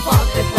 fuck the